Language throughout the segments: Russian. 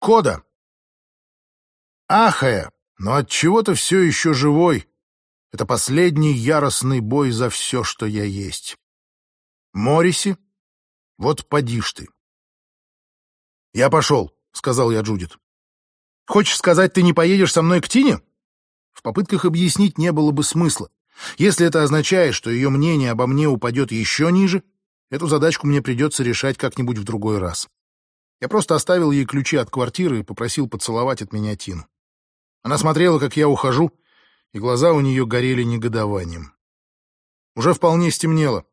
Кода. Ахая, но от чего-то все еще живой. Это последний яростный бой за все, что я есть. Мориси, вот поди ж ты. «Я пошел», — сказал я Джудит. «Хочешь сказать, ты не поедешь со мной к Тине?» В попытках объяснить не было бы смысла. Если это означает, что ее мнение обо мне упадет еще ниже, эту задачку мне придется решать как-нибудь в другой раз. Я просто оставил ей ключи от квартиры и попросил поцеловать от меня Тину. Она смотрела, как я ухожу, и глаза у нее горели негодованием. Уже вполне стемнело.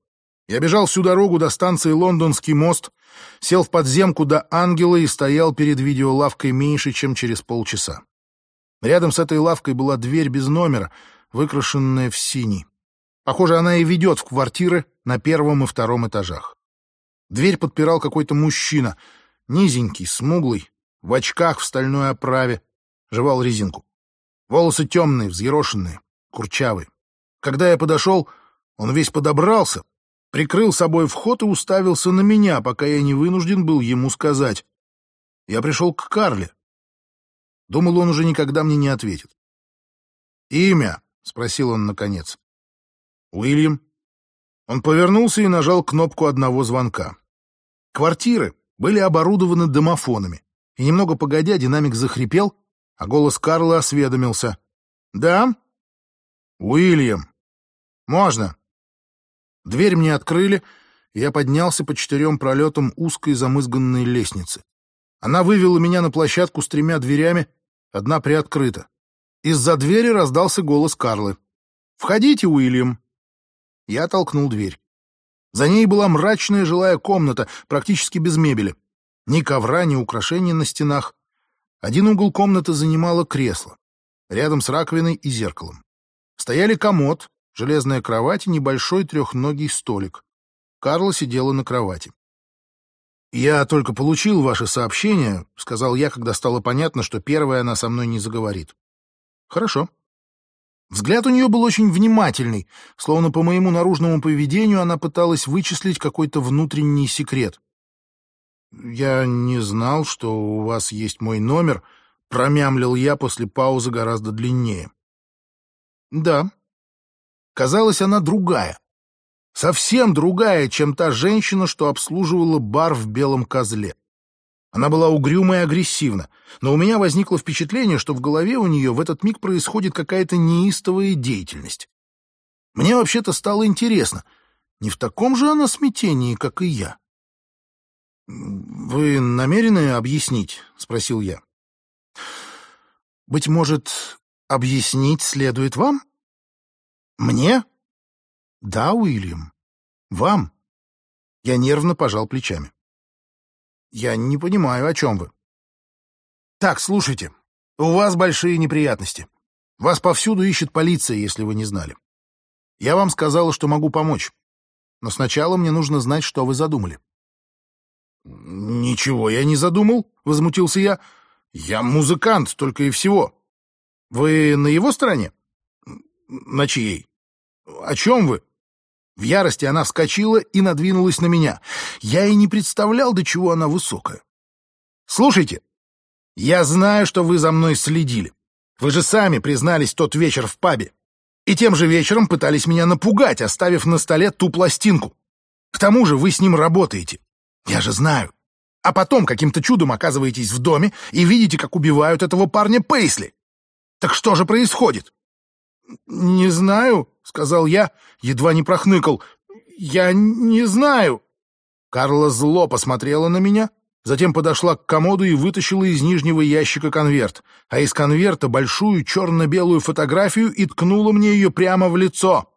Я бежал всю дорогу до станции Лондонский мост, сел в подземку до Ангела и стоял перед видеолавкой меньше, чем через полчаса. Рядом с этой лавкой была дверь без номера, выкрашенная в синий. Похоже, она и ведет в квартиры на первом и втором этажах. Дверь подпирал какой-то мужчина, низенький, смуглый, в очках в стальной оправе, жевал резинку. Волосы темные, взъерошенные, курчавые. Когда я подошел, он весь подобрался, прикрыл собой вход и уставился на меня, пока я не вынужден был ему сказать. Я пришел к Карле. Думал, он уже никогда мне не ответит. «Имя?» — спросил он наконец. «Уильям». Он повернулся и нажал кнопку одного звонка. Квартиры были оборудованы домофонами, и немного погодя динамик захрипел, а голос Карла осведомился. «Да?» «Уильям». «Можно». Дверь мне открыли, и я поднялся по четырем пролетам узкой замызганной лестницы. Она вывела меня на площадку с тремя дверями, одна приоткрыта. Из-за двери раздался голос Карлы. «Входите, Уильям!» Я толкнул дверь. За ней была мрачная жилая комната, практически без мебели. Ни ковра, ни украшений на стенах. Один угол комнаты занимало кресло, рядом с раковиной и зеркалом. Стояли комод, железная кровать и небольшой трехногий столик. Карла сидела на кровати. «Я только получил ваше сообщение», — сказал я, когда стало понятно, что первая она со мной не заговорит. «Хорошо». Взгляд у нее был очень внимательный, словно по моему наружному поведению она пыталась вычислить какой-то внутренний секрет. «Я не знал, что у вас есть мой номер», — промямлил я после паузы гораздо длиннее. «Да». Казалось, она другая. Совсем другая, чем та женщина, что обслуживала бар в Белом Козле. Она была угрюма и агрессивна, но у меня возникло впечатление, что в голове у нее в этот миг происходит какая-то неистовая деятельность. Мне вообще-то стало интересно, не в таком же она смятении, как и я. «Вы намерены объяснить?» — спросил я. «Быть может, объяснить следует вам?» «Мне?» «Да, Уильям. Вам». Я нервно пожал плечами. «Я не понимаю, о чем вы». «Так, слушайте, у вас большие неприятности. Вас повсюду ищет полиция, если вы не знали. Я вам сказала, что могу помочь. Но сначала мне нужно знать, что вы задумали». «Ничего я не задумал», — возмутился я. «Я музыкант, только и всего. Вы на его стороне?» «На чьей? О чем вы?» В ярости она вскочила и надвинулась на меня. Я и не представлял, до чего она высокая. «Слушайте, я знаю, что вы за мной следили. Вы же сами признались тот вечер в пабе. И тем же вечером пытались меня напугать, оставив на столе ту пластинку. К тому же вы с ним работаете. Я же знаю. А потом каким-то чудом оказываетесь в доме и видите, как убивают этого парня Пейсли. Так что же происходит? Не знаю, сказал я, едва не прохныкал. Я не знаю. Карла зло посмотрела на меня, затем подошла к комоду и вытащила из нижнего ящика конверт, а из конверта большую черно-белую фотографию и ткнула мне ее прямо в лицо.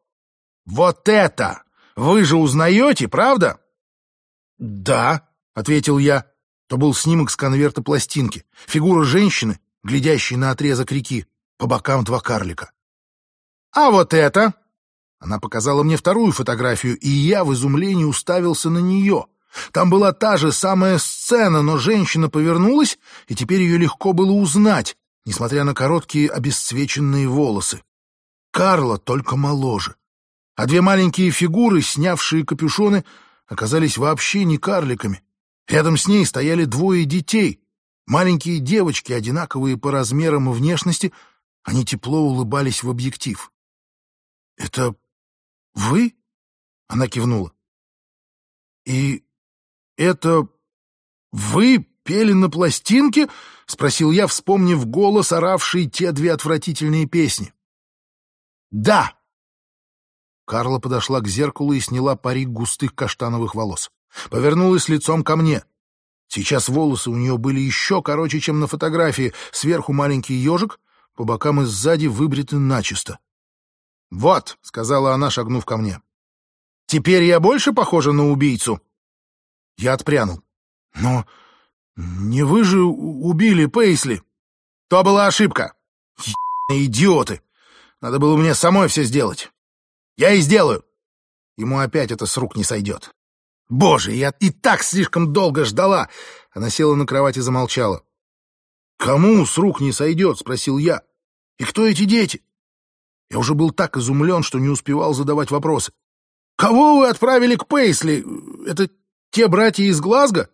«Вот это! Вы же узнаете, правда?» «Да», — ответил я. То был снимок с конверта пластинки. Фигура женщины, глядящей на отрезок реки, по бокам два карлика. «А вот это!» Она показала мне вторую фотографию, и я в изумлении уставился на нее. Там была та же самая сцена, но женщина повернулась, и теперь ее легко было узнать, несмотря на короткие обесцвеченные волосы. Карла только моложе. А две маленькие фигуры, снявшие капюшоны, оказались вообще не карликами. Рядом с ней стояли двое детей. Маленькие девочки, одинаковые по размерам и внешности, они тепло улыбались в объектив. «Это вы?» — она кивнула. «И это вы пели на пластинке?» — спросил я, вспомнив голос, оравший те две отвратительные песни. «Да!» Карла подошла к зеркалу и сняла парик густых каштановых волос. Повернулась лицом ко мне. Сейчас волосы у нее были еще короче, чем на фотографии. Сверху маленький ежик, по бокам и сзади выбриты начисто. «Вот», — сказала она, шагнув ко мне. «Теперь я больше похожа на убийцу?» Я отпрянул. «Но не вы же убили Пейсли?» «То была ошибка. идиоты! Надо было мне самой все сделать. Я и сделаю. Ему опять это с рук не сойдет. Боже, я и так слишком долго ждала. Она села на кровать и замолчала. Кому с рук не сойдет? Спросил я. И кто эти дети? Я уже был так изумлен, что не успевал задавать вопросы. Кого вы отправили к Пейсли? Это те братья из Глазго?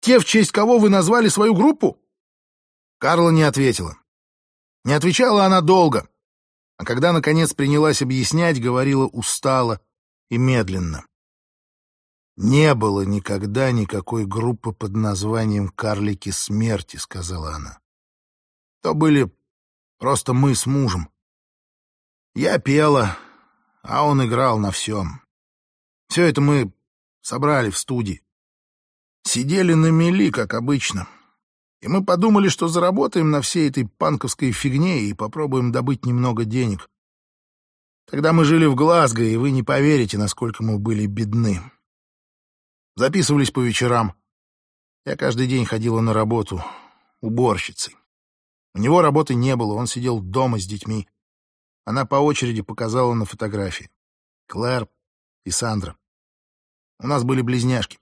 Те, в честь кого вы назвали свою группу? Карла не ответила. Не отвечала она долго а когда, наконец, принялась объяснять, говорила устало и медленно. «Не было никогда никакой группы под названием «Карлики смерти», — сказала она. «То были просто мы с мужем. Я пела, а он играл на всем. Все это мы собрали в студии. Сидели на мели, как обычно. И мы подумали, что заработаем на всей этой панковской фигне и попробуем добыть немного денег. Тогда мы жили в Глазго, и вы не поверите, насколько мы были бедны. Записывались по вечерам. Я каждый день ходила на работу уборщицей. У него работы не было, он сидел дома с детьми. Она по очереди показала на фотографии. Клэр и Сандра. У нас были близняшки.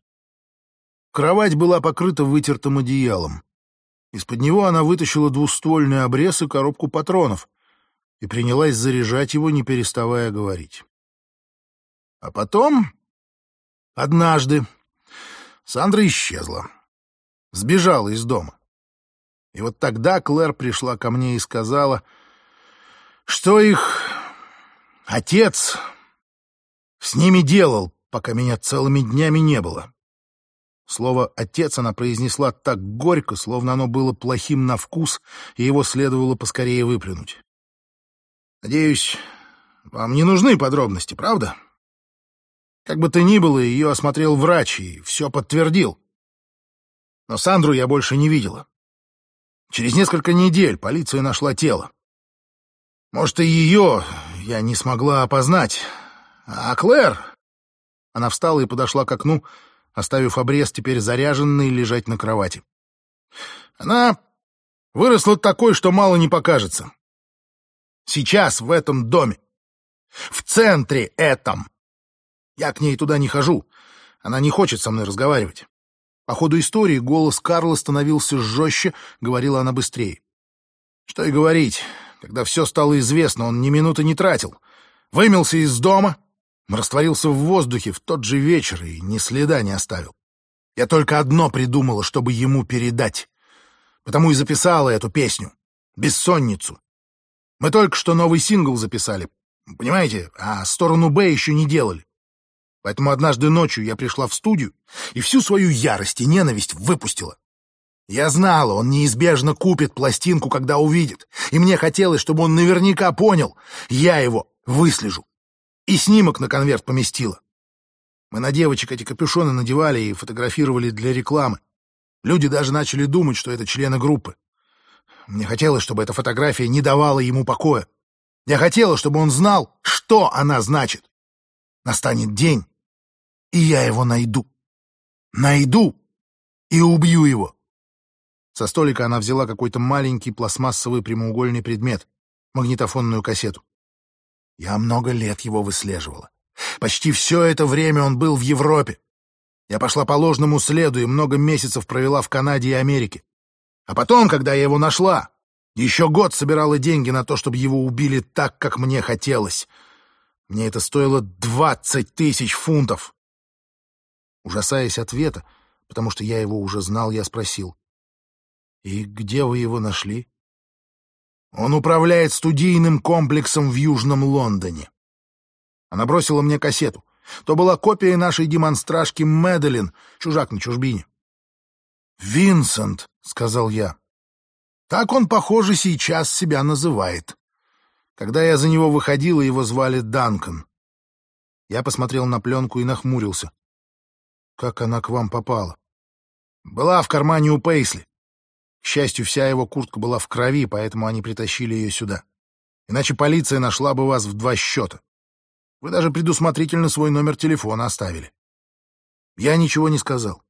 Кровать была покрыта вытертым одеялом. Из-под него она вытащила двуствольный обрез и коробку патронов и принялась заряжать его, не переставая говорить. А потом, однажды, Сандра исчезла, сбежала из дома. И вот тогда Клэр пришла ко мне и сказала, что их отец с ними делал, пока меня целыми днями не было. Слово «отец» она произнесла так горько, словно оно было плохим на вкус, и его следовало поскорее выплюнуть. Надеюсь, вам не нужны подробности, правда? Как бы то ни было, ее осмотрел врач и все подтвердил. Но Сандру я больше не видела. Через несколько недель полиция нашла тело. Может, и ее я не смогла опознать. А Клэр... Она встала и подошла к окну, оставив обрез теперь заряженный лежать на кровати. Она выросла такой, что мало не покажется. Сейчас в этом доме. В центре этом. Я к ней туда не хожу. Она не хочет со мной разговаривать. По ходу истории голос Карла становился жестче, говорила она быстрее. Что и говорить, когда все стало известно, он ни минуты не тратил. Вымелся из дома, растворился в воздухе в тот же вечер и ни следа не оставил. Я только одно придумала, чтобы ему передать. Потому и записала эту песню. «Бессонницу». Мы только что новый сингл записали, понимаете, а сторону «Б» еще не делали. Поэтому однажды ночью я пришла в студию и всю свою ярость и ненависть выпустила. Я знала, он неизбежно купит пластинку, когда увидит, и мне хотелось, чтобы он наверняка понял, я его выслежу и снимок на конверт поместила. Мы на девочек эти капюшоны надевали и фотографировали для рекламы. Люди даже начали думать, что это члены группы. Мне хотелось, чтобы эта фотография не давала ему покоя. Я хотела, чтобы он знал, что она значит. Настанет день, и я его найду. Найду и убью его. Со столика она взяла какой-то маленький пластмассовый прямоугольный предмет, магнитофонную кассету. Я много лет его выслеживала. Почти все это время он был в Европе. Я пошла по ложному следу и много месяцев провела в Канаде и Америке. А потом, когда я его нашла, еще год собирала деньги на то, чтобы его убили так, как мне хотелось. Мне это стоило двадцать тысяч фунтов. Ужасаясь ответа, потому что я его уже знал, я спросил. И где вы его нашли? Он управляет студийным комплексом в Южном Лондоне. Она бросила мне кассету. То была копия нашей демонстражки Мэдалин, чужак на чужбине. «Винсент», — сказал я. Так он, похоже, сейчас себя называет. Когда я за него выходила, его звали Данкан. Я посмотрел на пленку и нахмурился. Как она к вам попала? Была в кармане у Пейсли. К счастью, вся его куртка была в крови, поэтому они притащили ее сюда. Иначе полиция нашла бы вас в два счета. Вы даже предусмотрительно свой номер телефона оставили. Я ничего не сказал.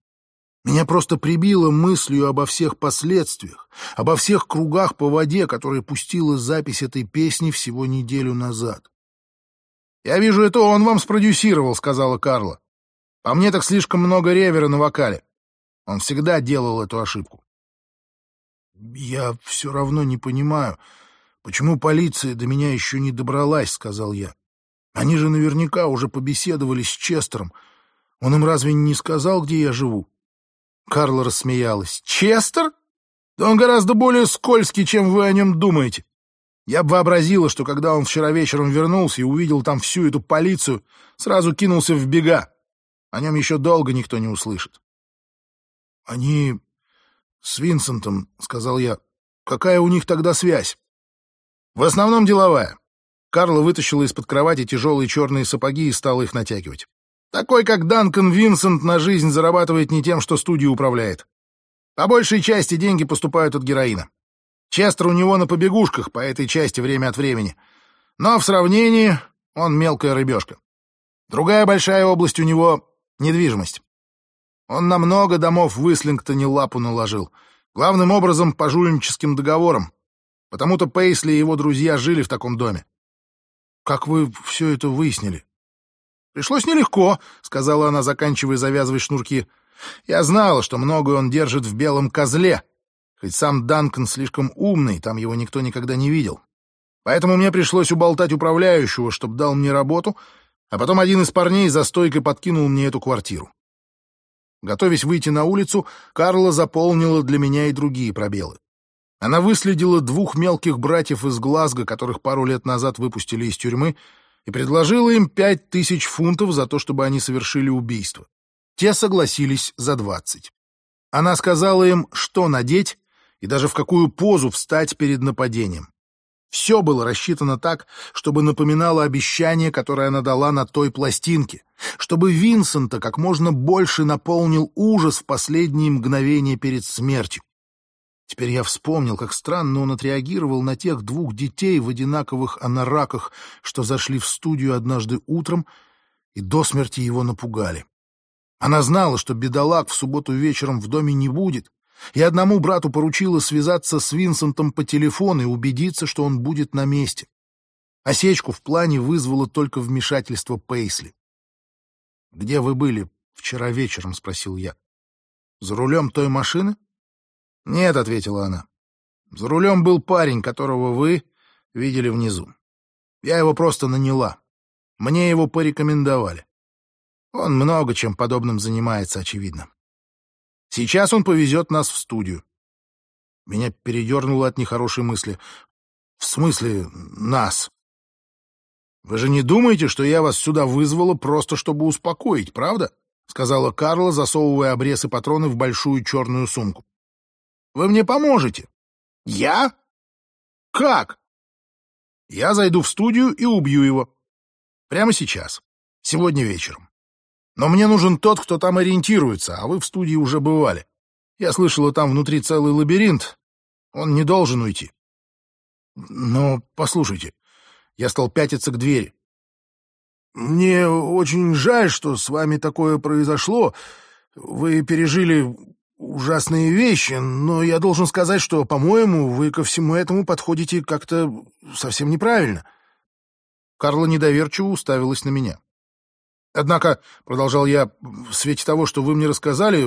Меня просто прибило мыслью обо всех последствиях, обо всех кругах по воде, которые пустила запись этой песни всего неделю назад. «Я вижу, это он вам спродюсировал», — сказала Карла. «По мне так слишком много ревера на вокале. Он всегда делал эту ошибку». «Я все равно не понимаю, почему полиция до меня еще не добралась», — сказал я. «Они же наверняка уже побеседовали с Честером. Он им разве не сказал, где я живу?» Карла рассмеялась. «Честер? Да он гораздо более скользкий, чем вы о нем думаете. Я бы вообразила, что когда он вчера вечером вернулся и увидел там всю эту полицию, сразу кинулся в бега. О нем еще долго никто не услышит». «Они с Винсентом», — сказал я. «Какая у них тогда связь?» «В основном деловая». Карла вытащила из-под кровати тяжелые черные сапоги и стала их натягивать. Такой, как Данкан Винсент, на жизнь зарабатывает не тем, что студию управляет. По большей части деньги поступают от героина. Честер у него на побегушках по этой части время от времени. Но в сравнении он мелкая рыбешка. Другая большая область у него — недвижимость. Он на много домов в Ислингтоне лапу наложил. Главным образом по жульническим договорам. Потому-то Пейсли и его друзья жили в таком доме. Как вы все это выяснили? «Пришлось нелегко», — сказала она, заканчивая завязывать шнурки. «Я знала, что многое он держит в белом козле, хоть сам Данкан слишком умный, там его никто никогда не видел. Поэтому мне пришлось уболтать управляющего, чтобы дал мне работу, а потом один из парней за стойкой подкинул мне эту квартиру. Готовясь выйти на улицу, Карла заполнила для меня и другие пробелы. Она выследила двух мелких братьев из Глазго, которых пару лет назад выпустили из тюрьмы, и предложила им пять тысяч фунтов за то, чтобы они совершили убийство. Те согласились за двадцать. Она сказала им, что надеть и даже в какую позу встать перед нападением. Все было рассчитано так, чтобы напоминало обещание, которое она дала на той пластинке, чтобы Винсента как можно больше наполнил ужас в последние мгновения перед смертью. Теперь я вспомнил, как странно он отреагировал на тех двух детей в одинаковых анараках, что зашли в студию однажды утром и до смерти его напугали. Она знала, что бедолаг в субботу вечером в доме не будет, и одному брату поручила связаться с Винсентом по телефону и убедиться, что он будет на месте. Осечку в плане вызвало только вмешательство Пейсли. «Где вы были вчера вечером?» — спросил я. «За рулем той машины?» «Нет», — ответила она. «За рулем был парень, которого вы видели внизу. Я его просто наняла. Мне его порекомендовали. Он много чем подобным занимается, очевидно. Сейчас он повезет нас в студию». Меня передернуло от нехорошей мысли. «В смысле нас?» «Вы же не думаете, что я вас сюда вызвала просто, чтобы успокоить, правда?» — сказала Карла, засовывая обрез и патроны в большую черную сумку. Вы мне поможете. Я? Как? Я зайду в студию и убью его. Прямо сейчас. Сегодня вечером. Но мне нужен тот, кто там ориентируется, а вы в студии уже бывали. Я слышала, там внутри целый лабиринт. Он не должен уйти. Но послушайте, я стал пятиться к двери. Мне очень жаль, что с вами такое произошло. Вы пережили ужасные вещи, но я должен сказать, что, по-моему, вы ко всему этому подходите как-то совсем неправильно. Карла недоверчиво уставилась на меня. Однако, — продолжал я, — в свете того, что вы мне рассказали,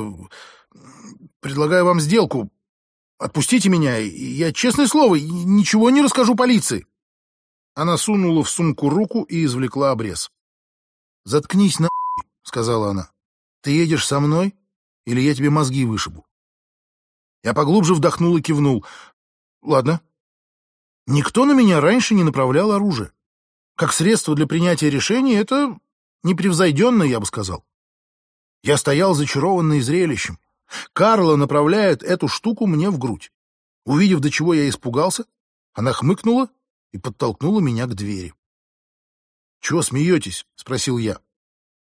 предлагаю вам сделку. Отпустите меня, и я, честное слово, ничего не расскажу полиции. Она сунула в сумку руку и извлекла обрез. «Заткнись на сказала она. «Ты едешь со мной?» или я тебе мозги вышибу. Я поглубже вдохнул и кивнул. Ладно. Никто на меня раньше не направлял оружие. Как средство для принятия решений это непревзойденно, я бы сказал. Я стоял зачарованный зрелищем. Карла направляет эту штуку мне в грудь. Увидев, до чего я испугался, она хмыкнула и подтолкнула меня к двери. — Чего смеетесь? — спросил я.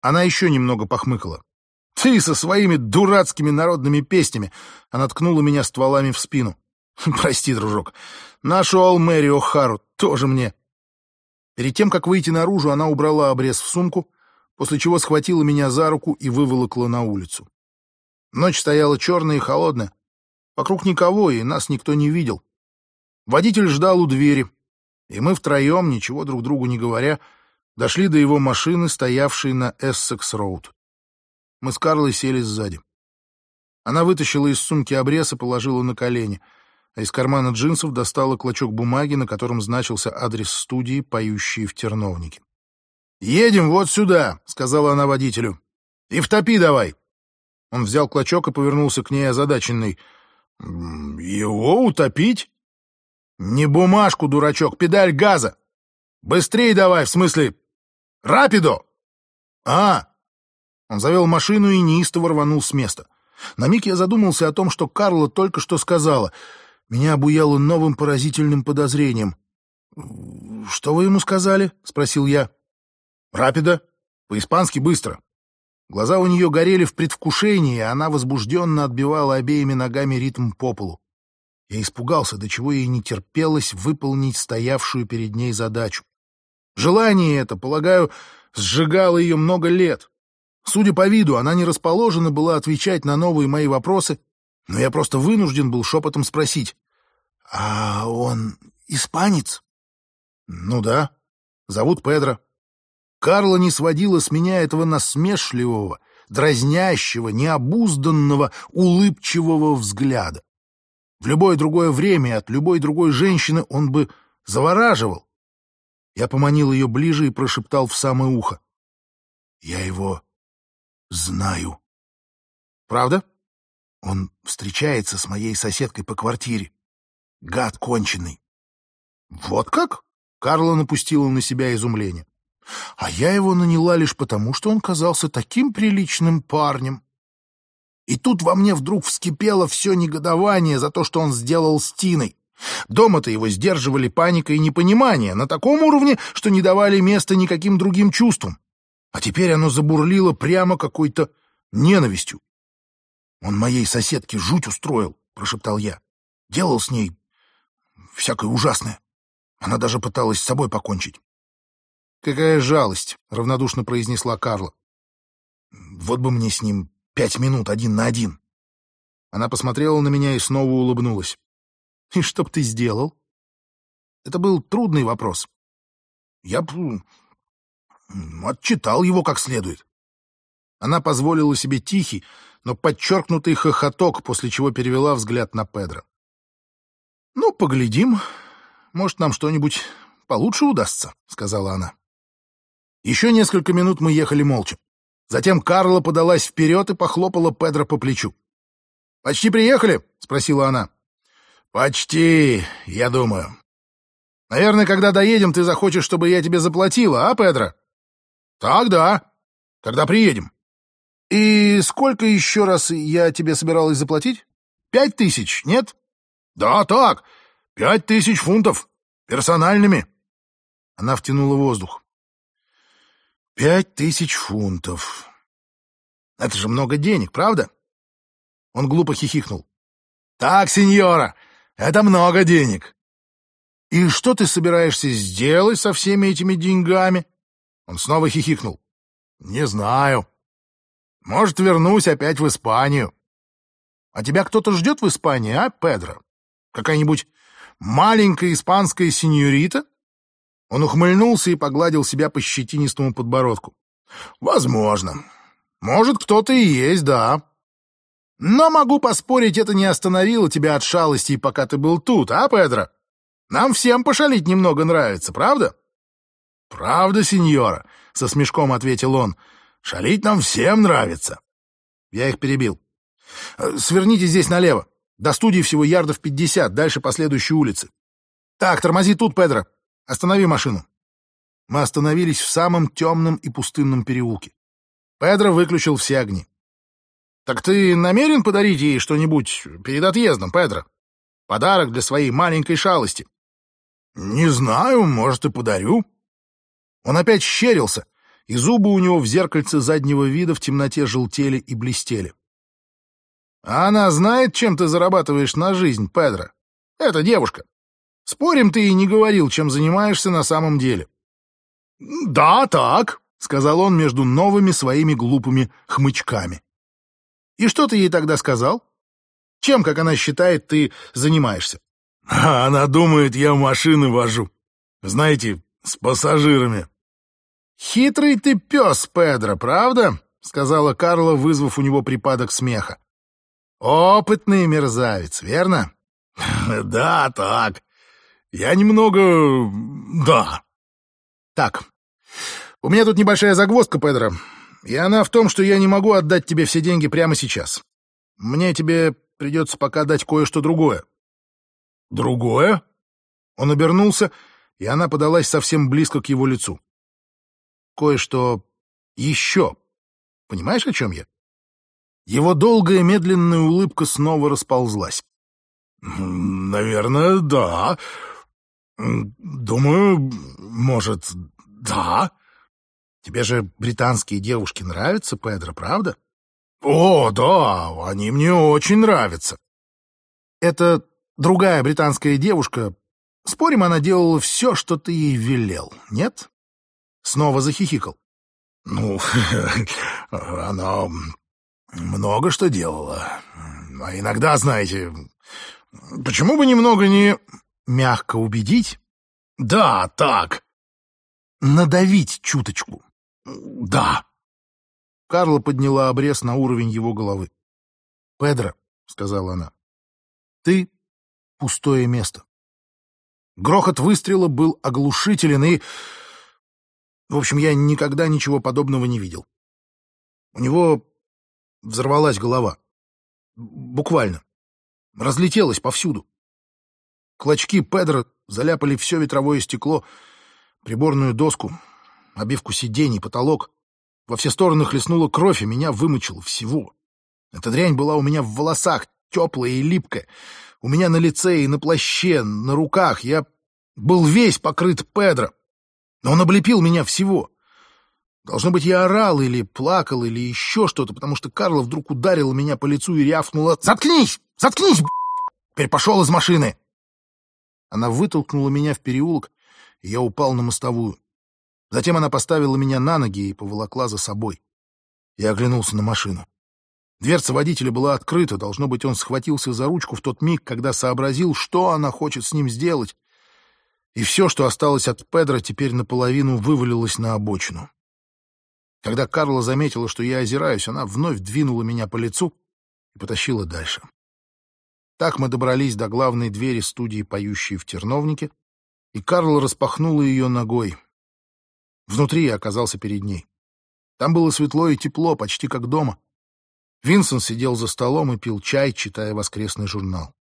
Она еще немного похмыкала. — Ты со своими дурацкими народными песнями! Она ткнула меня стволами в спину. — Прости, дружок, нашу Алмэри О'Хару тоже мне. Перед тем, как выйти наружу, она убрала обрез в сумку, после чего схватила меня за руку и выволокла на улицу. Ночь стояла черная и холодная. Вокруг никого, и нас никто не видел. Водитель ждал у двери, и мы втроем, ничего друг другу не говоря, дошли до его машины, стоявшей на Эссекс-Роуд. Мы с Карлой сели сзади. Она вытащила из сумки обрез и положила на колени, а из кармана джинсов достала клочок бумаги, на котором значился адрес студии «Поющие в терновнике». «Едем вот сюда», — сказала она водителю. «И втопи давай». Он взял клочок и повернулся к ней озадаченный. «Его утопить?» «Не бумажку, дурачок, педаль газа! Быстрей давай, в смысле... Рапидо!» «А!» Он завел машину и неистово рванул с места. На миг я задумался о том, что Карла только что сказала. Меня обуяло новым поразительным подозрением. «Что вы ему сказали?» — спросил я. «Рапидо. По-испански быстро». Глаза у нее горели в предвкушении, и она возбужденно отбивала обеими ногами ритм по полу. Я испугался, до чего ей не терпелось выполнить стоявшую перед ней задачу. Желание это, полагаю, сжигало ее много лет. Судя по виду, она не расположена была отвечать на новые мои вопросы, но я просто вынужден был шепотом спросить. «А он испанец?» «Ну да. Зовут Педро. Карла не сводила с меня этого насмешливого, дразнящего, необузданного, улыбчивого взгляда. В любое другое время от любой другой женщины он бы завораживал. Я поманил ее ближе и прошептал в самое ухо. «Я его знаю». «Правда?» Он встречается с моей соседкой по квартире. Гад конченый. «Вот как?» — Карла напустила на себя изумление. А я его наняла лишь потому, что он казался таким приличным парнем. И тут во мне вдруг вскипело все негодование за то, что он сделал с Тиной. Дома-то его сдерживали паника и непонимание на таком уровне, что не давали места никаким другим чувствам. А теперь оно забурлило прямо какой-то ненавистью. «Он моей соседке жуть устроил», — прошептал я. «Делал с ней всякое ужасное. Она даже пыталась с собой покончить. «Какая жалость!» — равнодушно произнесла Карла. «Вот бы мне с ним пять минут один на один!» Она посмотрела на меня и снова улыбнулась. «И что б ты сделал?» Это был трудный вопрос. Я б отчитал его как следует. Она позволила себе тихий, но подчеркнутый хохоток, после чего перевела взгляд на Педро. «Ну, поглядим. Может, нам что-нибудь получше удастся», — сказала она. Еще несколько минут мы ехали молча. Затем Карла подалась вперед и похлопала Педро по плечу. «Почти приехали?» — спросила она. «Почти, я думаю. Наверное, когда доедем, ты захочешь, чтобы я тебе заплатила, а, Педро?» «Так, да. Когда приедем?» «И сколько еще раз я тебе собиралась заплатить? Пять тысяч, нет?» «Да, так. Пять тысяч фунтов. Персональными». Она втянула воздух. Пять тысяч фунтов. Это же много денег, правда? Он глупо хихикнул. Так, сеньора, это много денег. И что ты собираешься сделать со всеми этими деньгами? Он снова хихикнул. Не знаю. Может, вернусь опять в Испанию. А тебя кто-то ждет в Испании, а, Педро? Какая-нибудь маленькая испанская сеньорита? Он ухмыльнулся и погладил себя по щетинистому подбородку. «Возможно. Может, кто-то и есть, да. Но могу поспорить, это не остановило тебя от шалостей, пока ты был тут, а, Педро? Нам всем пошалить немного нравится, правда?» «Правда, сеньора», — со смешком ответил он. «Шалить нам всем нравится». Я их перебил. «Сверните здесь налево. До студии всего ярдов пятьдесят, дальше по следующей улице. Так, тормози тут, Педро. Останови машину. Мы остановились в самом темном и пустынном переулке. Педро выключил все огни. «Так ты намерен подарить ей что-нибудь перед отъездом, Педро? Подарок для своей маленькой шалости?» «Не знаю, может, и подарю». Он опять щерился, и зубы у него в зеркальце заднего вида в темноте желтели и блестели. «А она знает, чем ты зарабатываешь на жизнь, Педро? Эта девушка. Спорим, ты и не говорил, чем занимаешься на самом деле». «Да, так», — сказал он между новыми своими глупыми хмычками. «И что ты ей тогда сказал? Чем, как она считает, ты занимаешься?» А она думает, я машины вожу. Знаете, с пассажирами. «Хитрый ты пес, Педро, правда?» — сказала Карла, вызвав у него припадок смеха. «Опытный мерзавец, верно?» «Да, так. Я немного... да». «Так, у меня тут небольшая загвоздка, Педро, и она в том, что я не могу отдать тебе все деньги прямо сейчас. Мне тебе придется пока дать кое-что другое». «Другое?» Он обернулся, и она подалась совсем близко к его лицу. «Кое-что еще. Понимаешь, о чем я?» Его долгая медленная улыбка снова расползлась. «Наверное, да. Думаю, может, да. Тебе же британские девушки нравятся, Педро, правда? О, да, они мне очень нравятся. Это другая британская девушка. Спорим, она делала все, что ты ей велел, нет? Снова захихикал. Ну, она много что делала. А иногда, знаете, почему бы немного не... Мягко убедить? Да, так. Надавить чуточку. Да. Карла подняла обрез на уровень его головы. «Педро», — сказала она, — «ты — пустое место». Грохот выстрела был оглушителен и... В общем, я никогда ничего подобного не видел. У него взорвалась голова. Буквально. Разлетелась повсюду. Клочки Педро заляпали все ветровое стекло, приборную доску, обивку сидений, потолок. Во все стороны хлестнула кровь, и меня вымочило всего. Эта дрянь была у меня в волосах, теплая и липкая. У меня на лице и на плаще, на руках. Я был весь покрыт Педро. Но он облепил меня всего. Должно быть, я орал или плакал, или еще что-то, потому что Карла вдруг ударила меня по лицу и рявкнула «Заткнись! Заткнись, Теперь пошел из машины!» Она вытолкнула меня в переулок, и я упал на мостовую. Затем она поставила меня на ноги и поволокла за собой. Я оглянулся на машину. Дверца водителя была открыта, должно быть, он схватился за ручку в тот миг, когда сообразил, что она хочет с ним сделать. И все, что осталось от Педро, теперь наполовину вывалилось на обочину. Когда Карла заметила, что я озираюсь, она вновь двинула меня по лицу и потащила дальше. Так мы добрались до главной двери студии «Поющие в терновнике», и Карла распахнула ее ногой. Внутри я оказался перед ней. Там было светло и тепло, почти как дома. Винсент сидел за столом и пил чай, читая воскресный журнал.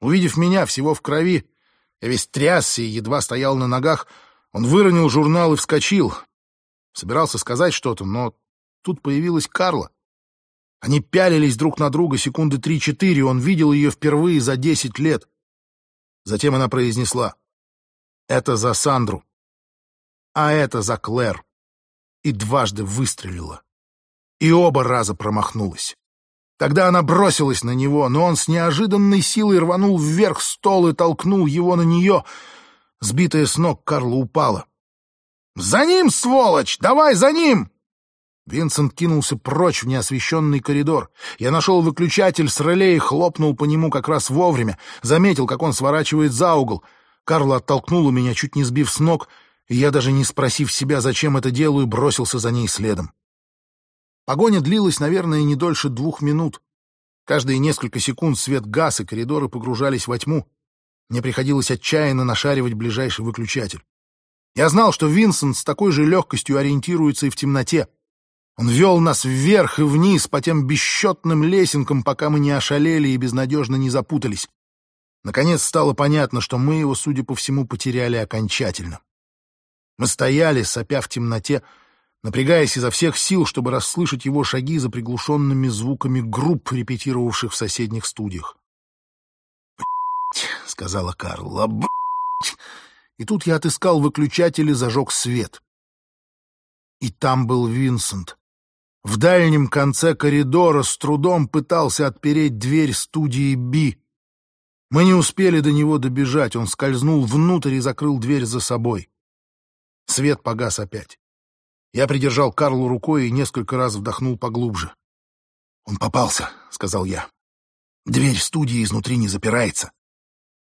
Увидев меня всего в крови, я весь трясся и едва стоял на ногах, он выронил журнал и вскочил. Собирался сказать что-то, но тут появилась Карла. Они пялились друг на друга секунды три-четыре, он видел ее впервые за десять лет. Затем она произнесла «Это за Сандру, а это за Клэр» и дважды выстрелила. И оба раза промахнулась. Тогда она бросилась на него, но он с неожиданной силой рванул вверх стол и толкнул его на нее. Сбитая с ног, Карла упала. «За ним, сволочь! Давай за ним!» Винсент кинулся прочь в неосвещенный коридор. Я нашел выключатель с реле и хлопнул по нему как раз вовремя. Заметил, как он сворачивает за угол. Карла оттолкнула меня, чуть не сбив с ног, и я, даже не спросив себя, зачем это делаю, бросился за ней следом. Погоня длилась, наверное, не дольше двух минут. Каждые несколько секунд свет гас, и коридоры погружались во тьму. Мне приходилось отчаянно нашаривать ближайший выключатель. Я знал, что Винсент с такой же легкостью ориентируется и в темноте. Он вел нас вверх и вниз по тем бесчетным лесенкам, пока мы не ошалели и безнадежно не запутались. Наконец стало понятно, что мы его, судя по всему, потеряли окончательно. Мы стояли, сопя в темноте, напрягаясь изо всех сил, чтобы расслышать его шаги за приглушенными звуками групп, репетировавших в соседних студиях. «Блядь», — сказала Карла, «блядь». И тут я отыскал выключатель и зажег свет. И там был Винсент. В дальнем конце коридора с трудом пытался отпереть дверь студии Би. Мы не успели до него добежать, он скользнул внутрь и закрыл дверь за собой. Свет погас опять. Я придержал Карлу рукой и несколько раз вдохнул поглубже. «Он попался», — сказал я. «Дверь студии изнутри не запирается».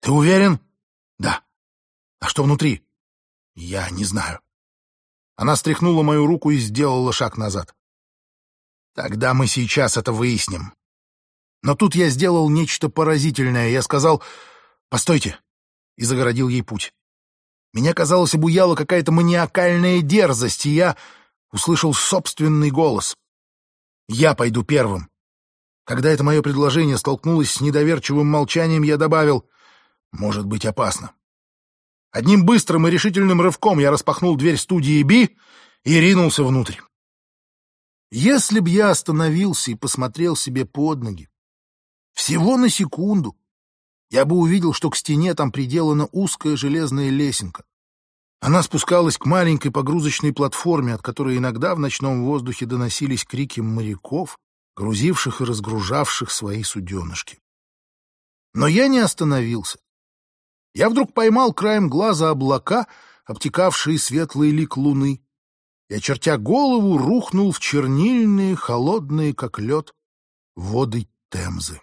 «Ты уверен?» «Да». «А что внутри?» «Я не знаю». Она стряхнула мою руку и сделала шаг назад. «Тогда мы сейчас это выясним». Но тут я сделал нечто поразительное. Я сказал «Постойте!» и загородил ей путь. Меня, казалось, обуяла какая-то маниакальная дерзость, и я услышал собственный голос. «Я пойду первым». Когда это мое предложение столкнулось с недоверчивым молчанием, я добавил «Может быть опасно». Одним быстрым и решительным рывком я распахнул дверь студии Би и ринулся внутрь. Если б я остановился и посмотрел себе под ноги, всего на секунду, я бы увидел, что к стене там приделана узкая железная лесенка. Она спускалась к маленькой погрузочной платформе, от которой иногда в ночном воздухе доносились крики моряков, грузивших и разгружавших свои суденышки. Но я не остановился. Я вдруг поймал краем глаза облака, обтекавшие светлый лик луны, и, очертя голову, рухнул в чернильные, холодные, как лед, воды Темзы.